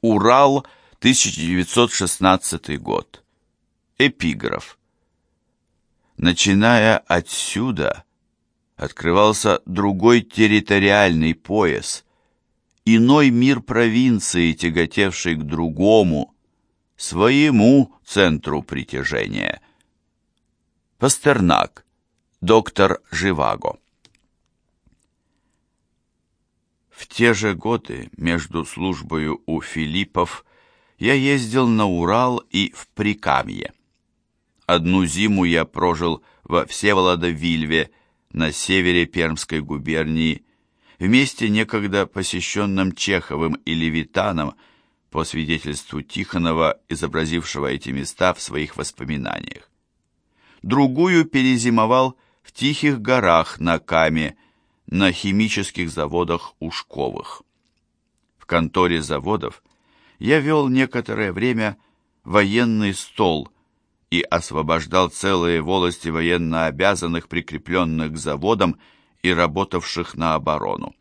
Урал, 1916 год. Эпиграф. Начиная отсюда, открывался другой территориальный пояс, иной мир провинции, тяготевший к другому, своему центру притяжения. Пастернак, доктор Живаго. В те же годы между службою у Филиппов я ездил на Урал и в Прикамье. Одну зиму я прожил во Всеволодо-Вильве на севере Пермской губернии, в месте некогда посещенном Чеховым и Левитаном, по свидетельству Тихонова, изобразившего эти места в своих воспоминаниях. Другую перезимовал в Тихих горах на Каме, на химических заводах Ушковых. В конторе заводов я вел некоторое время военный стол и освобождал целые волости военно обязанных, прикрепленных к заводам и работавших на оборону.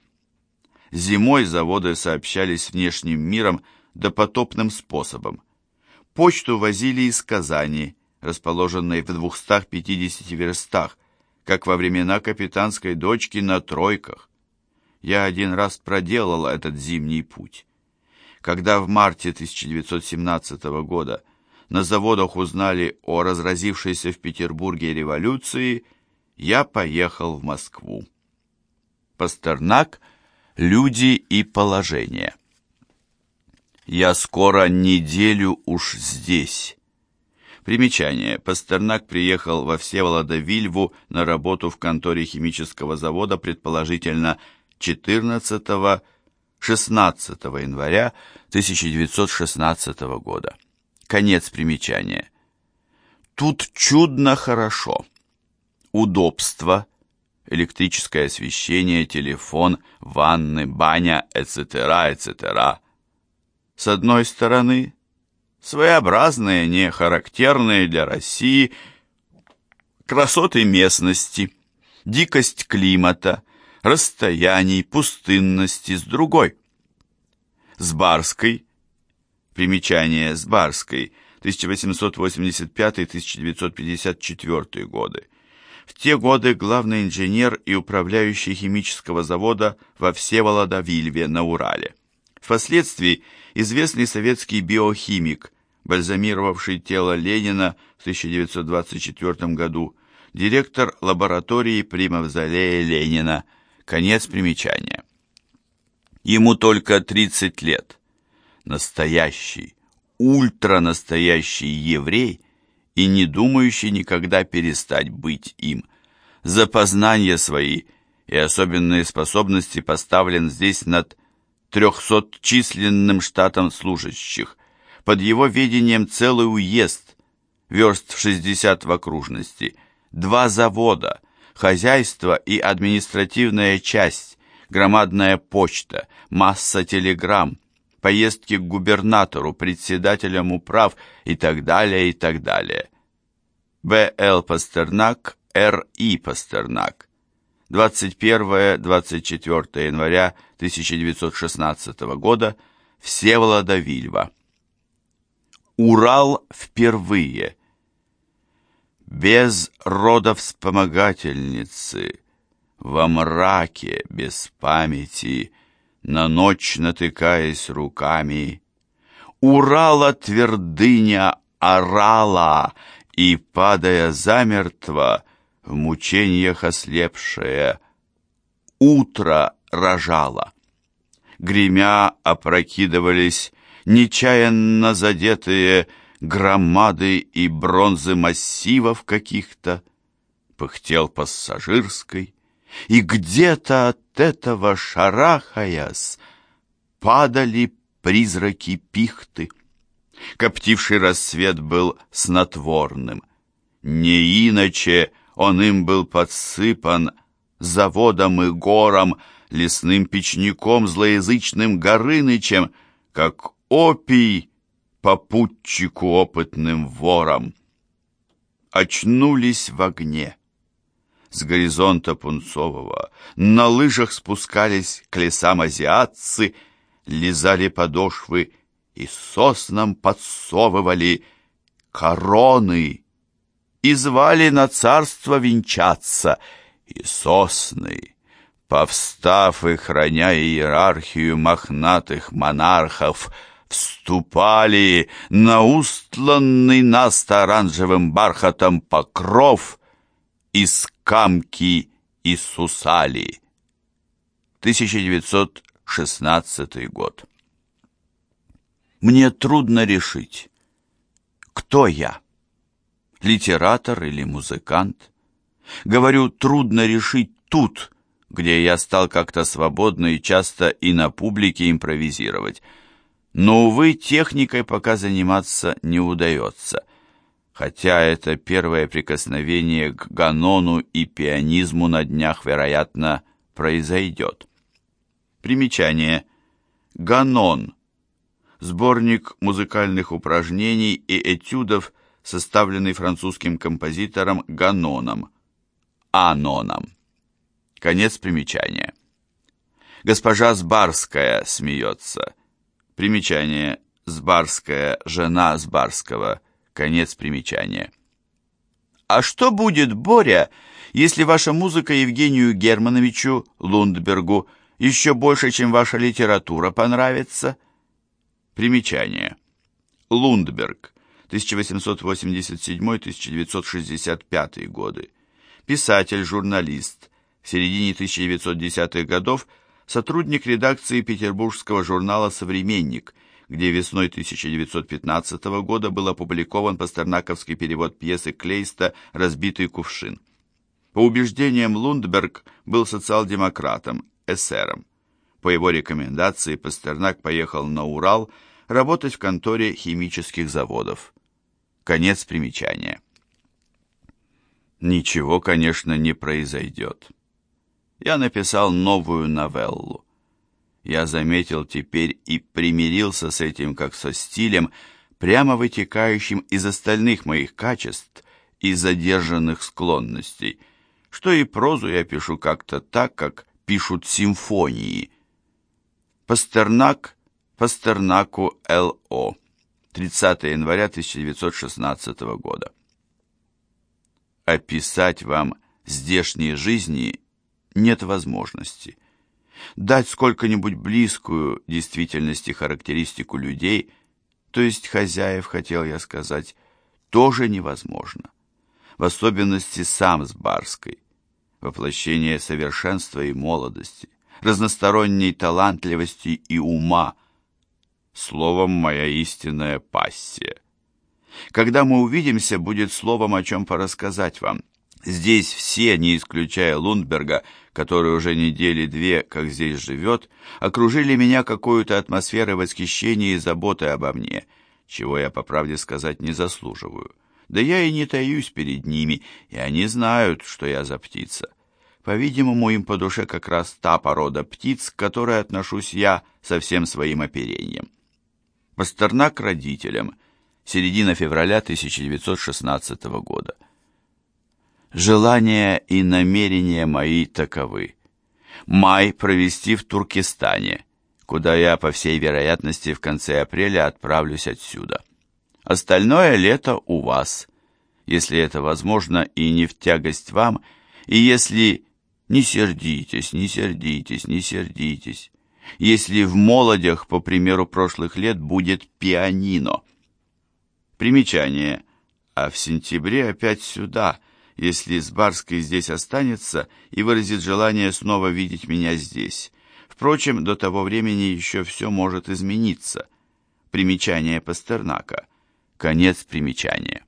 Зимой заводы сообщались внешним миром допотопным способом. Почту возили из Казани, расположенной в 250 верстах, как во времена капитанской дочки на тройках. Я один раз проделал этот зимний путь. Когда в марте 1917 года на заводах узнали о разразившейся в Петербурге революции, я поехал в Москву. Пастернак «Люди и положение». Я скоро неделю уж здесь. Примечание. Пастернак приехал во Всеволодо-Вильву на работу в конторе химического завода, предположительно 14-16 января 1916 года. Конец примечания. Тут чудно хорошо. Удобство, электрическое освещение, телефон, ванны, баня, etc., etc. С одной стороны, своеобразные, не характерные для России красоты местности, дикость климата, расстояний, пустынности с другой. С Барской, примечание с Барской, 1885-1954 годы. В те годы главный инженер и управляющий химического завода во Всеволодо-Вильве на Урале. Впоследствии известный советский биохимик бальзамировавший тело Ленина в 1924 году, директор лаборатории при мавзолее Ленина. Конец примечания. Ему только 30 лет. Настоящий, ультранастоящий еврей и не думающий никогда перестать быть им. За познания свои и особенные способности поставлен здесь над трехсотчисленным штатом служащих – под его ведением целый уезд, верст в 60 в окружности, два завода, хозяйство и административная часть, громадная почта, масса телеграмм, поездки к губернатору, председателям управ и так далее, и так далее. Б.Л. Пастернак, Р.И. Пастернак. 21-24 января 1916 года, Всеволода Вильва. Урал впервые. Без родовспомогательницы, во мраке, без памяти, на ночь натыкаясь руками, Урала твердыня орала, и, падая замертво, в мучениях ослепшая, утро рожала. Гремя опрокидывались нечаянно задетые громады и бронзы массивов каких-то, пыхтел пассажирской, и где-то от этого шарахаясь падали призраки пихты. Коптивший рассвет был снотворным, не иначе он им был подсыпан заводом и гором, лесным печником, злоязычным Горынычем, как опий попутчику опытным вором. Очнулись в огне. С горизонта пунцового на лыжах спускались к лесам азиатцы, лизали подошвы и соснам подсовывали короны, и звали на царство венчаться, и сосны, повстав и храня иерархию мохнатых монархов, вступали на устланный наст оранжевым бархатом покров из камки и сусали. 1916 год. Мне трудно решить, кто я, литератор или музыкант. Говорю, трудно решить тут, где я стал как-то свободно и часто и на публике импровизировать. Но, увы, техникой пока заниматься не удается, хотя это первое прикосновение к ганону и пианизму на днях, вероятно, произойдет. Примечание. Ганон. Сборник музыкальных упражнений и этюдов, составленный французским композитором Ганоном. Аноном. Конец примечания. Госпожа Сбарская смеется. Примечание. Сбарская, жена Сбарского. Конец примечания. А что будет, Боря, если ваша музыка Евгению Германовичу Лундбергу еще больше, чем ваша литература, понравится? Примечание. Лундберг, 1887-1965 годы. Писатель, журналист. В середине 1910-х годов сотрудник редакции петербургского журнала «Современник», где весной 1915 года был опубликован пастернаковский перевод пьесы Клейста «Разбитый кувшин». По убеждениям Лундберг был социал-демократом, эсером. По его рекомендации Пастернак поехал на Урал работать в конторе химических заводов. Конец примечания. Ничего, конечно, не произойдет. Я написал новую новеллу. Я заметил теперь и примирился с этим как со стилем, прямо вытекающим из остальных моих качеств и задержанных склонностей, что и прозу я пишу как-то так, как пишут симфонии. Пастернак Пастернаку Л.О. 30 января 1916 года. Описать вам здешние жизни нет возможности. Дать сколько-нибудь близкую действительности характеристику людей, то есть хозяев, хотел я сказать, тоже невозможно. В особенности сам с Барской. Воплощение совершенства и молодости, разносторонней талантливости и ума. Словом, моя истинная пассия. Когда мы увидимся, будет словом, о чем порассказать вам. Здесь все, не исключая Лундберга, который уже недели две, как здесь живет, окружили меня какой-то атмосферой восхищения и заботы обо мне, чего я, по правде сказать, не заслуживаю. Да я и не таюсь перед ними, и они знают, что я за птица. По-видимому, им по душе как раз та порода птиц, к которой отношусь я со всем своим оперением. Пастернак родителям. Середина февраля 1916 года. Желания и намерения мои таковы. Май провести в Туркестане, куда я, по всей вероятности, в конце апреля отправлюсь отсюда. Остальное лето у вас, если это возможно и не в тягость вам, и если... Не сердитесь, не сердитесь, не сердитесь. Если в молодях, по примеру прошлых лет, будет пианино. Примечание. А в сентябре опять сюда, если с Барской здесь останется и выразит желание снова видеть меня здесь. Впрочем, до того времени еще все может измениться. Примечание Пастернака. Конец примечания.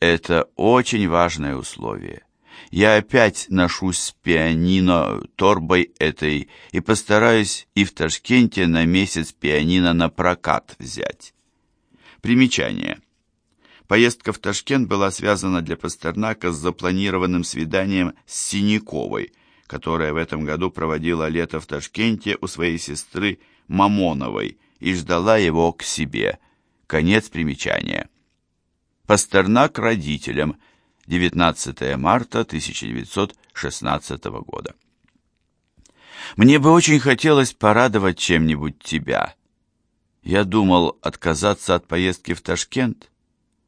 Это очень важное условие. Я опять ношусь с пианино торбой этой и постараюсь и в Ташкенте на месяц пианино на прокат взять. Примечание. Поездка в Ташкент была связана для Пастернака с запланированным свиданием с Синяковой, которая в этом году проводила лето в Ташкенте у своей сестры Мамоновой и ждала его к себе. Конец примечания. Пастернак родителям. 19 марта 1916 года. Мне бы очень хотелось порадовать чем-нибудь тебя. Я думал отказаться от поездки в Ташкент,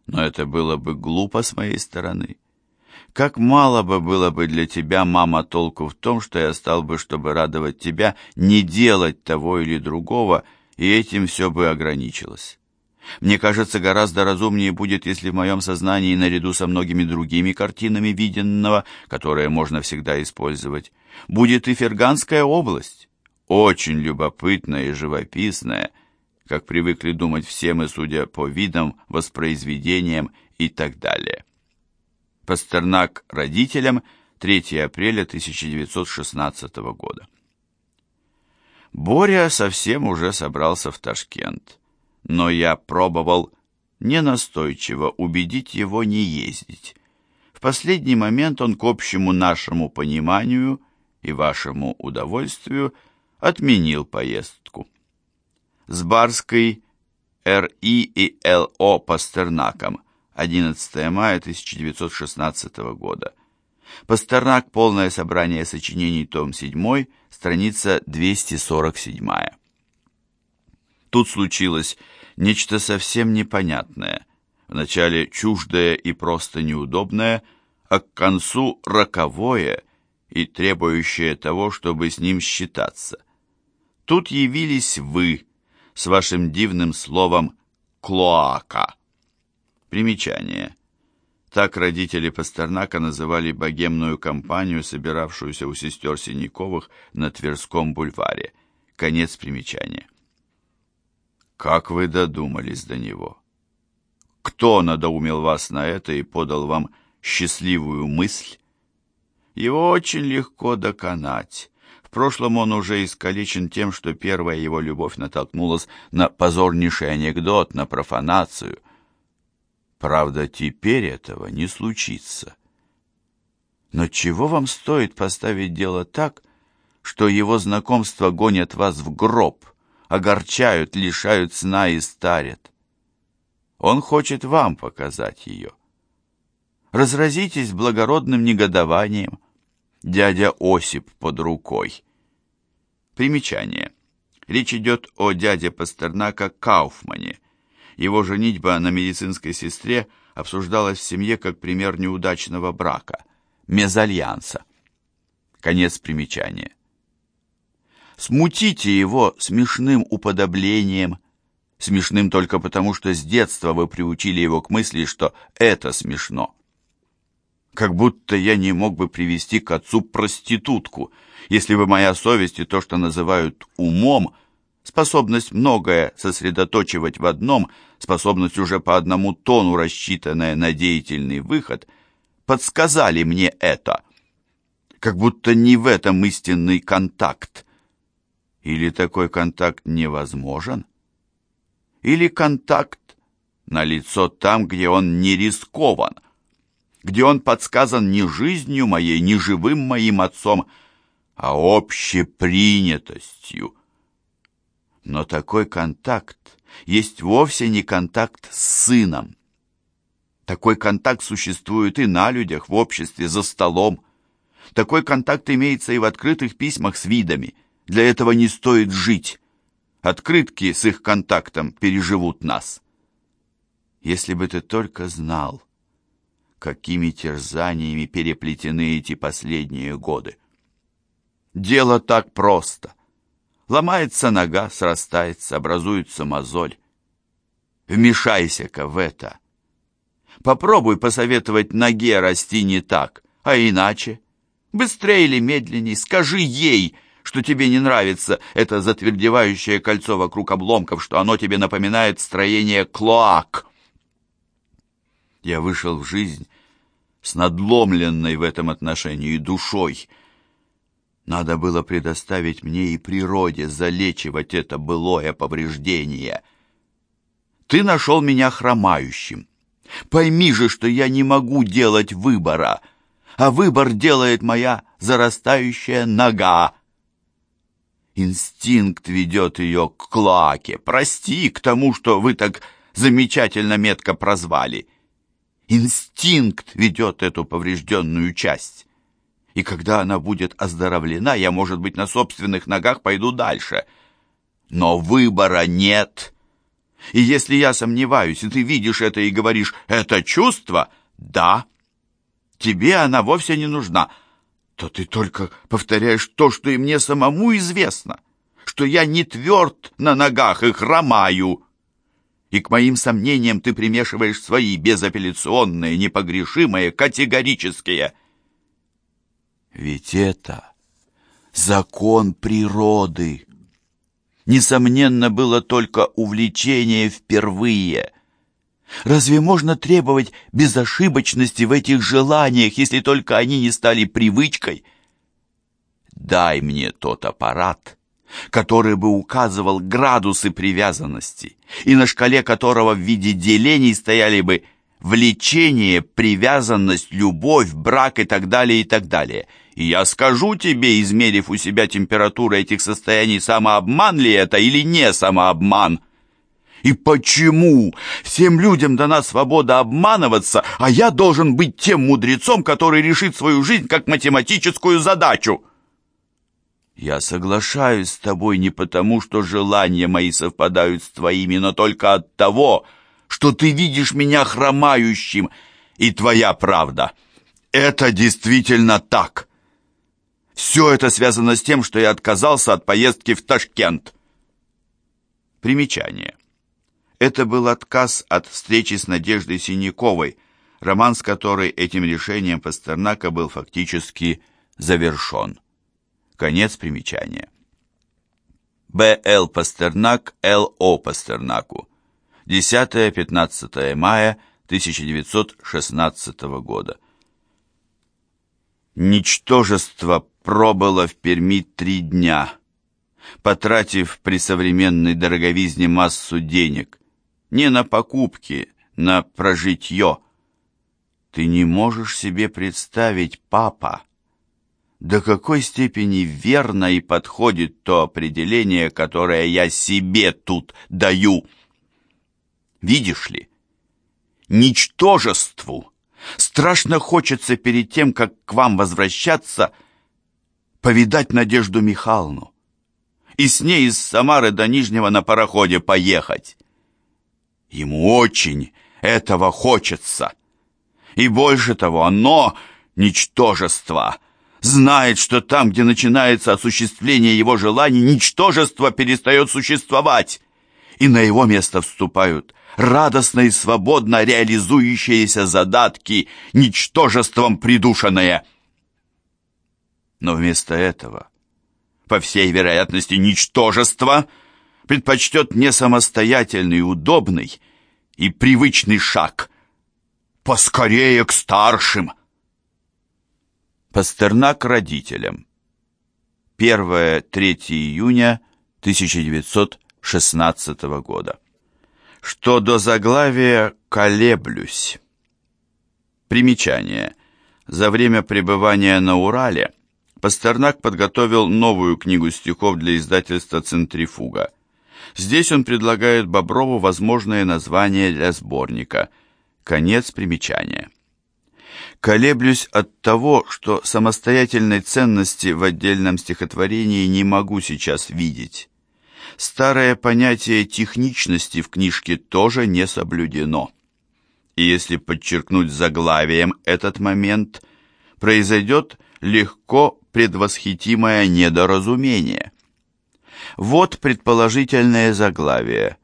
но это было бы глупо с моей стороны. Как мало бы было бы для тебя, мама, толку в том, что я стал бы, чтобы радовать тебя, не делать того или другого, и этим все бы ограничилось. Мне кажется, гораздо разумнее будет, если в моем сознании, наряду со многими другими картинами виденного, которые можно всегда использовать, будет и Ферганская область, очень любопытная и живописная, как привыкли думать все мы, судя по видам, воспроизведениям и так далее. Пастернак родителям 3 апреля 1916 года. Боря совсем уже собрался в Ташкент но я пробовал ненастойчиво убедить его не ездить. В последний момент он к общему нашему пониманию и вашему удовольствию отменил поездку. С Барской Р.И. и Л.О. Пастернаком 11 мая 1916 года. Пастернак. Полное собрание сочинений. Том 7. Страница 247. Тут случилось нечто совсем непонятное, вначале чуждое и просто неудобное, а к концу роковое и требующее того, чтобы с ним считаться. Тут явились вы с вашим дивным словом «клоака». Примечание. Так родители Пастернака называли богемную компанию, собиравшуюся у сестер Синяковых на Тверском бульваре. Конец примечания. Как вы додумались до него? Кто надоумил вас на это и подал вам счастливую мысль? Его очень легко доконать. В прошлом он уже искалечен тем, что первая его любовь натолкнулась на позорнейший анекдот, на профанацию. Правда, теперь этого не случится. Но чего вам стоит поставить дело так, что его знакомство гонят вас в гроб — огорчают, лишают сна и старят. Он хочет вам показать ее. Разразитесь благородным негодованием. Дядя Осип под рукой. Примечание. Речь идет о дяде Пастернака Кауфмане. Его женитьба на медицинской сестре обсуждалась в семье как пример неудачного брака, мезальянса. Конец примечания смутите его смешным уподоблением, смешным только потому, что с детства вы приучили его к мысли, что это смешно. Как будто я не мог бы привести к отцу проститутку, если бы моя совесть и то, что называют умом, способность многое сосредоточивать в одном, способность уже по одному тону, рассчитанная на деятельный выход, подсказали мне это. Как будто не в этом истинный контакт, или такой контакт невозможен? Или контакт налицо там, где он не рискован, где он подсказан не жизнью моей, не живым моим отцом, а общепринятостью. Но такой контакт есть вовсе не контакт с сыном. Такой контакт существует и на людях, в обществе, за столом. Такой контакт имеется и в открытых письмах с видами – для этого не стоит жить. Открытки с их контактом переживут нас. Если бы ты только знал, какими терзаниями переплетены эти последние годы. Дело так просто. Ломается нога, срастается, образуется мозоль. Вмешайся-ка в это. Попробуй посоветовать ноге расти не так, а иначе. Быстрее или медленней, скажи ей — что тебе не нравится это затвердевающее кольцо вокруг обломков, что оно тебе напоминает строение клоак. Я вышел в жизнь с надломленной в этом отношении душой. Надо было предоставить мне и природе залечивать это былое повреждение. Ты нашел меня хромающим. Пойми же, что я не могу делать выбора, а выбор делает моя зарастающая нога. Инстинкт ведет ее к клаке. Прости, к тому, что вы так замечательно метко прозвали. Инстинкт ведет эту поврежденную часть. И когда она будет оздоровлена, я, может быть, на собственных ногах пойду дальше. Но выбора нет. И если я сомневаюсь, и ты видишь это и говоришь «это чувство», да, тебе она вовсе не нужна, то ты только повторяешь то, что и мне самому известно, что я не тверд на ногах и хромаю. И к моим сомнениям ты примешиваешь свои безапелляционные, непогрешимые, категорические. Ведь это закон природы. Несомненно, было только увлечение впервые. Разве можно требовать безошибочности в этих желаниях, если только они не стали привычкой? Дай мне тот аппарат, который бы указывал градусы привязанности, и на шкале которого в виде делений стояли бы влечение, привязанность, любовь, брак и так далее, и так далее. И я скажу тебе, измерив у себя температуру этих состояний, самообман ли это или не самообман. И почему всем людям дана свобода обманываться, а я должен быть тем мудрецом, который решит свою жизнь как математическую задачу? Я соглашаюсь с тобой не потому, что желания мои совпадают с твоими, но только от того, что ты видишь меня хромающим, и твоя правда. Это действительно так. Все это связано с тем, что я отказался от поездки в Ташкент. Примечание. Это был отказ от встречи с Надеждой Синяковой, роман с которой этим решением Пастернака был фактически завершен. Конец примечания. Б.Л. Пастернак Л.О. Пастернаку. 10-15 мая 1916 года. Ничтожество пробыло в Перми три дня, потратив при современной дороговизне массу денег. Не на покупки, на прожитье. Ты не можешь себе представить, папа, до какой степени верно и подходит то определение, которое я себе тут даю. Видишь ли, ничтожеству страшно хочется перед тем, как к вам возвращаться, повидать Надежду Михайловну и с ней из Самары до Нижнего на пароходе поехать. Ему очень этого хочется. И больше того, оно, ничтожество, знает, что там, где начинается осуществление его желаний, ничтожество перестает существовать, и на его место вступают радостно и свободно реализующиеся задатки, ничтожеством придушенные. Но вместо этого, по всей вероятности, ничтожество предпочтет не самостоятельный, удобный и привычный шаг. Поскорее к старшим. Пастернак родителям. 1-3 июня 1916 года. Что до заглавия «колеблюсь». Примечание. За время пребывания на Урале Пастернак подготовил новую книгу стихов для издательства «Центрифуга». Здесь он предлагает Боброву возможное название для сборника. Конец примечания колеблюсь от того, что самостоятельной ценности в отдельном стихотворении не могу сейчас видеть. Старое понятие техничности в книжке тоже не соблюдено. И если подчеркнуть заглавием этот момент, произойдет легко предвосхитимое недоразумение. Вот предположительное заглавие.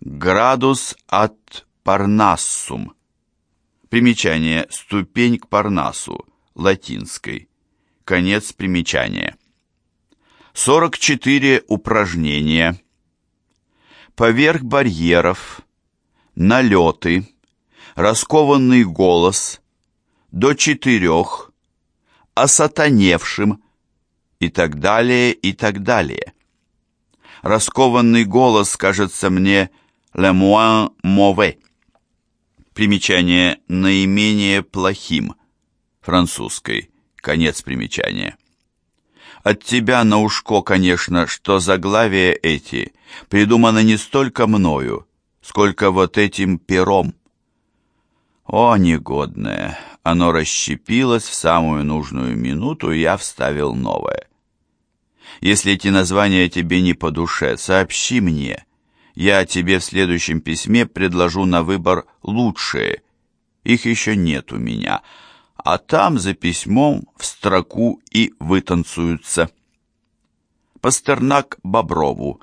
«Градус от Парнассум» Примечание. Ступень к Парнасу. Латинской. Конец примечания. 44 упражнения. Поверх барьеров. Налеты. Раскованный голос. До четырех. Осатаневшим. И так далее, и так далее. Раскованный голос кажется мне «le moins mauvais». Примечание «наименее плохим» французской. Конец примечания. От тебя на ушко, конечно, что заглавия эти придуманы не столько мною, сколько вот этим пером. О, негодное! Оно расщепилось в самую нужную минуту, и я вставил новое. Если эти названия тебе не по душе, сообщи мне. Я тебе в следующем письме предложу на выбор лучшие. Их еще нет у меня. А там за письмом в строку и вытанцуются. Пастернак Боброву.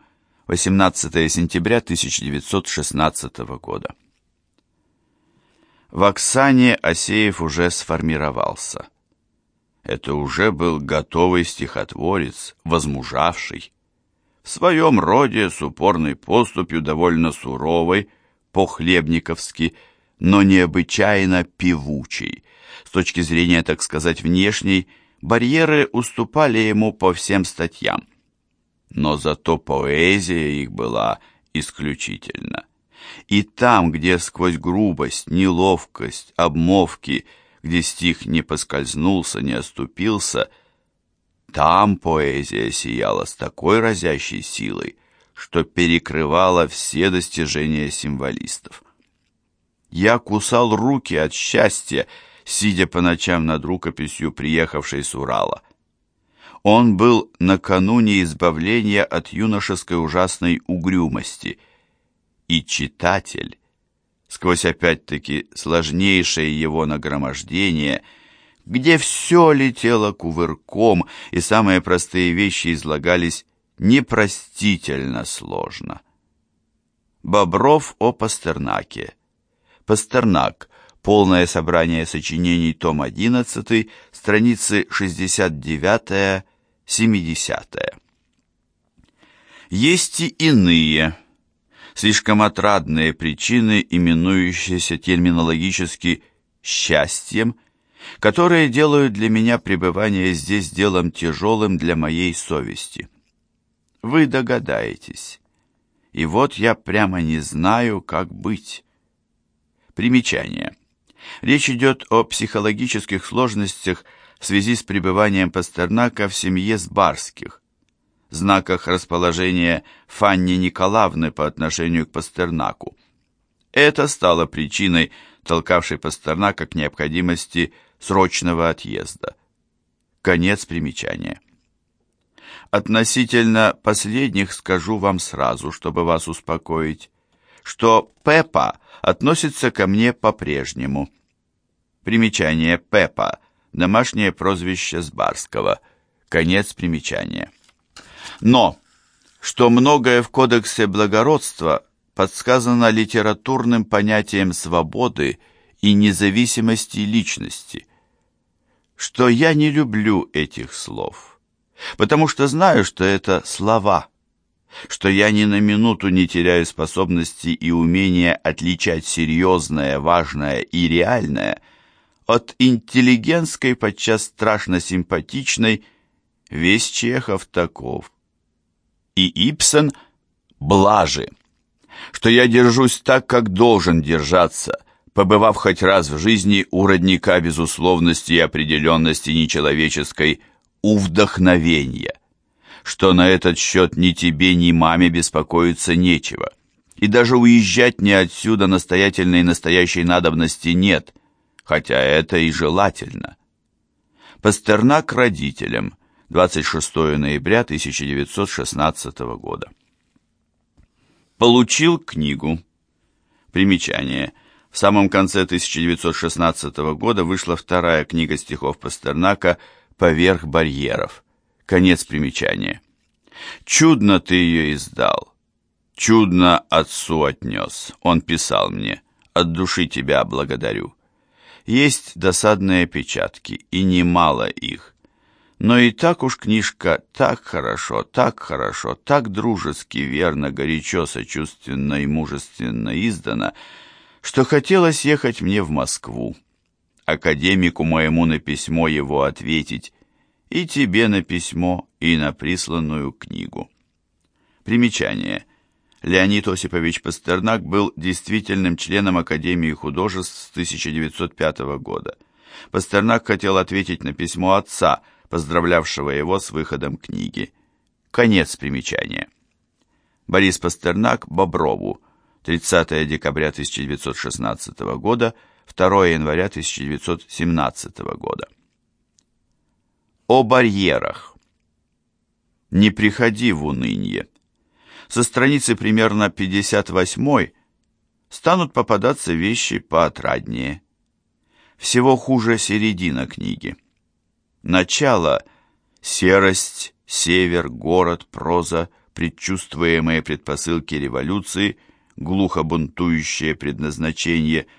18 сентября 1916 года. В Оксане Асеев уже сформировался. Это уже был готовый стихотворец, возмужавший. В своем роде с упорной поступью довольно суровой, по-хлебниковски, но необычайно певучий. С точки зрения, так сказать, внешней, барьеры уступали ему по всем статьям. Но зато поэзия их была исключительна. И там, где сквозь грубость, неловкость, обмовки, где стих не поскользнулся, не оступился, там поэзия сияла с такой разящей силой, что перекрывала все достижения символистов. Я кусал руки от счастья, сидя по ночам над рукописью, приехавшей с Урала. Он был накануне избавления от юношеской ужасной угрюмости — и читатель, сквозь опять-таки сложнейшее его нагромождение, где все летело кувырком, и самые простые вещи излагались непростительно сложно. Бобров о Пастернаке. Пастернак. Полное собрание сочинений, том 11, страницы 69-70. Есть и иные слишком отрадные причины, именующиеся терминологически «счастьем», которые делают для меня пребывание здесь делом тяжелым для моей совести. Вы догадаетесь. И вот я прямо не знаю, как быть. Примечание. Речь идет о психологических сложностях в связи с пребыванием Пастернака в семье Сбарских, знаках расположения Фанни Николаевны по отношению к Пастернаку. Это стало причиной, толкавшей Пастернака к необходимости срочного отъезда. Конец примечания. Относительно последних скажу вам сразу, чтобы вас успокоить, что Пеппа относится ко мне по-прежнему. Примечание Пеппа, домашнее прозвище Сбарского. Конец примечания. Но, что многое в Кодексе благородства подсказано литературным понятием свободы и независимости личности, что я не люблю этих слов, потому что знаю, что это слова, что я ни на минуту не теряю способности и умения отличать серьезное, важное и реальное от интеллигентской, подчас страшно симпатичной, весь Чехов таков и Ипсон блажи, что я держусь так, как должен держаться, побывав хоть раз в жизни у родника безусловности и определенности нечеловеческой у вдохновения, что на этот счет ни тебе, ни маме беспокоиться нечего, и даже уезжать не отсюда настоятельной настоящей надобности нет, хотя это и желательно. Пастернак родителям – 26 ноября 1916 года. Получил книгу. Примечание. В самом конце 1916 года вышла вторая книга стихов Пастернака «Поверх барьеров». Конец примечания. Чудно ты ее издал. Чудно отцу отнес. Он писал мне. От души тебя благодарю. Есть досадные опечатки, и немало их. Но и так уж книжка так хорошо, так хорошо, так дружески, верно, горячо, сочувственно и мужественно издана, что хотелось ехать мне в Москву, академику моему на письмо его ответить, и тебе на письмо, и на присланную книгу. Примечание. Леонид Осипович Пастернак был действительным членом Академии художеств с 1905 года. Пастернак хотел ответить на письмо отца – поздравлявшего его с выходом книги. Конец примечания. Борис Пастернак Боброву, 30 декабря 1916 года, 2 января 1917 года. О барьерах. Не приходи в уныние. Со страницы примерно 58 станут попадаться вещи поотраднее. Всего хуже середина книги. Начало – серость, север, город, проза, предчувствуемые предпосылки революции, глухо бунтующее предназначение –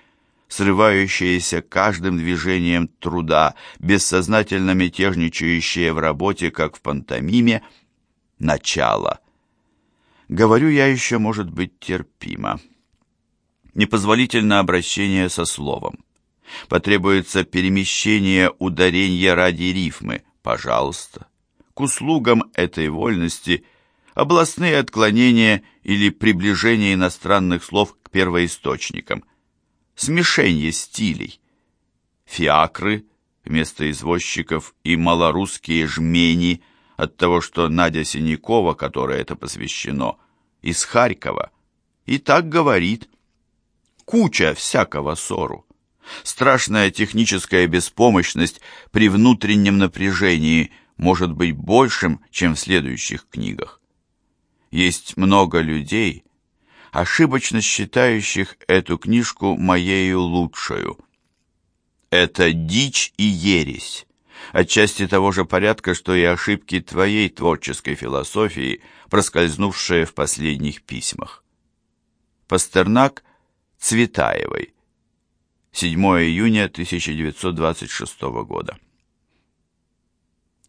срывающееся каждым движением труда, бессознательно мятежничающее в работе, как в пантомиме, начало. Говорю я еще, может быть, терпимо. Непозволительно обращение со словом. Потребуется перемещение ударения ради рифмы. Пожалуйста. К услугам этой вольности областные отклонения или приближение иностранных слов к первоисточникам – смешение стилей. Фиакры вместо извозчиков и малорусские жмени от того, что Надя Синякова, которой это посвящено, из Харькова, и так говорит. Куча всякого ссору. Страшная техническая беспомощность при внутреннем напряжении может быть большим, чем в следующих книгах. Есть много людей, ошибочно считающих эту книжку моею лучшую. Это дичь и ересь, отчасти того же порядка, что и ошибки твоей творческой философии, проскользнувшие в последних письмах. Пастернак Цветаевой. 7 июня 1926 года.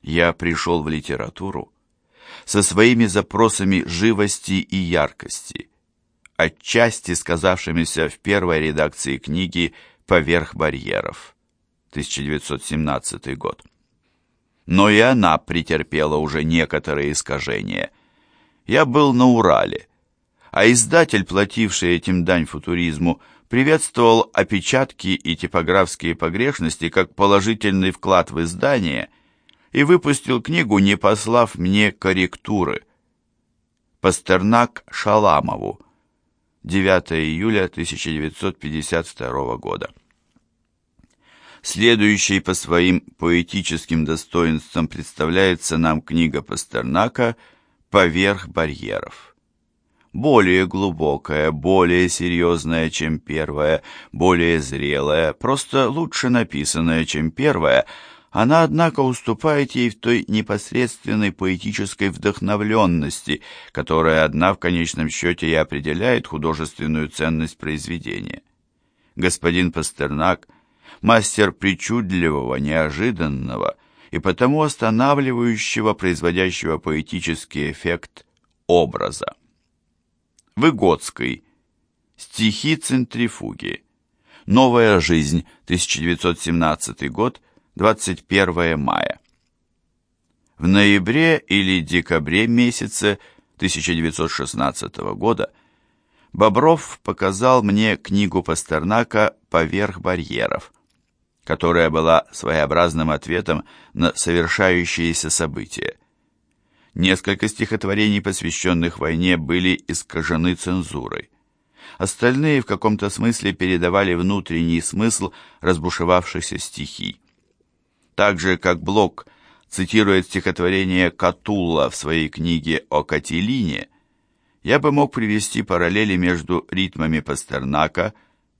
Я пришел в литературу со своими запросами живости и яркости – отчасти сказавшимися в первой редакции книги «Поверх барьеров» 1917 год. Но и она претерпела уже некоторые искажения. Я был на Урале, а издатель, плативший этим дань футуризму, приветствовал опечатки и типографские погрешности как положительный вклад в издание и выпустил книгу, не послав мне корректуры. Пастернак Шаламову, 9 июля 1952 года. Следующей по своим поэтическим достоинствам представляется нам книга Пастернака «Поверх барьеров». Более глубокая, более серьезная, чем первая, более зрелая, просто лучше написанная, чем первая – она, однако, уступает ей в той непосредственной поэтической вдохновленности, которая одна в конечном счете и определяет художественную ценность произведения. Господин Пастернак – мастер причудливого, неожиданного и потому останавливающего, производящего поэтический эффект образа. Выгодский. Стихи центрифуги. Новая жизнь, 1917 год, 21 мая. В ноябре или декабре месяце 1916 года Бобров показал мне книгу Пастернака «Поверх барьеров», которая была своеобразным ответом на совершающиеся события. Несколько стихотворений, посвященных войне, были искажены цензурой. Остальные в каком-то смысле передавали внутренний смысл разбушевавшихся стихий так же, как Блок цитирует стихотворение Катулла в своей книге о Кателине, я бы мог привести параллели между ритмами Пастернака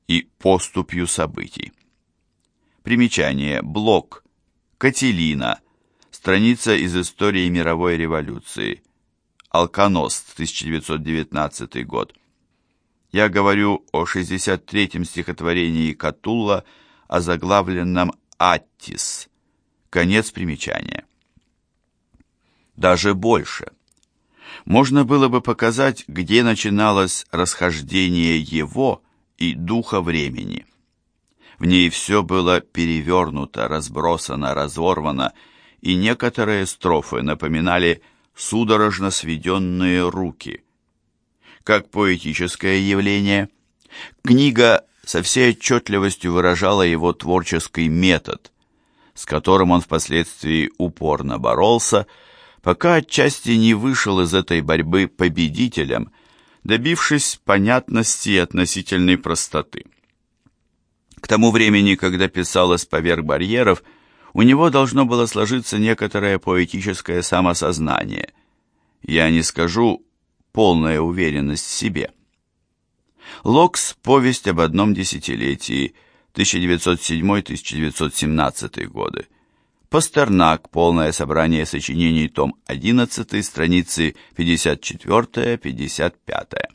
и поступью событий. Примечание. Блок. Кателина. Страница из истории мировой революции. Алконост, 1919 год. Я говорю о 63-м стихотворении Катулла, озаглавленном «Аттис», Конец примечания. Даже больше. Можно было бы показать, где начиналось расхождение его и духа времени. В ней все было перевернуто, разбросано, разорвано, и некоторые строфы напоминали судорожно сведенные руки. Как поэтическое явление, книга со всей отчетливостью выражала его творческий метод, с которым он впоследствии упорно боролся, пока отчасти не вышел из этой борьбы победителем, добившись понятности и относительной простоты. К тому времени, когда писалось поверх барьеров, у него должно было сложиться некоторое поэтическое самосознание. Я не скажу полная уверенность в себе. Локс – повесть об одном десятилетии, 1907-1917 годы. Пастернак, полное собрание сочинений, том 11, страницы 54-55.